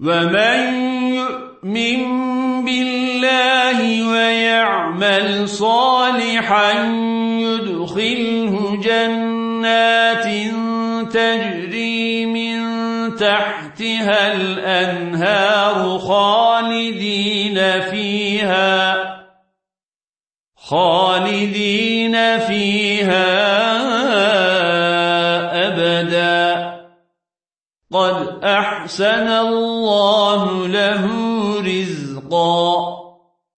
ومن يؤمن بالله ويعمل صالحا يدخله جنات تجري من تحتها الأنهار خالدين فيها خالدين فيها أبدا قد أحسن الله له رزقا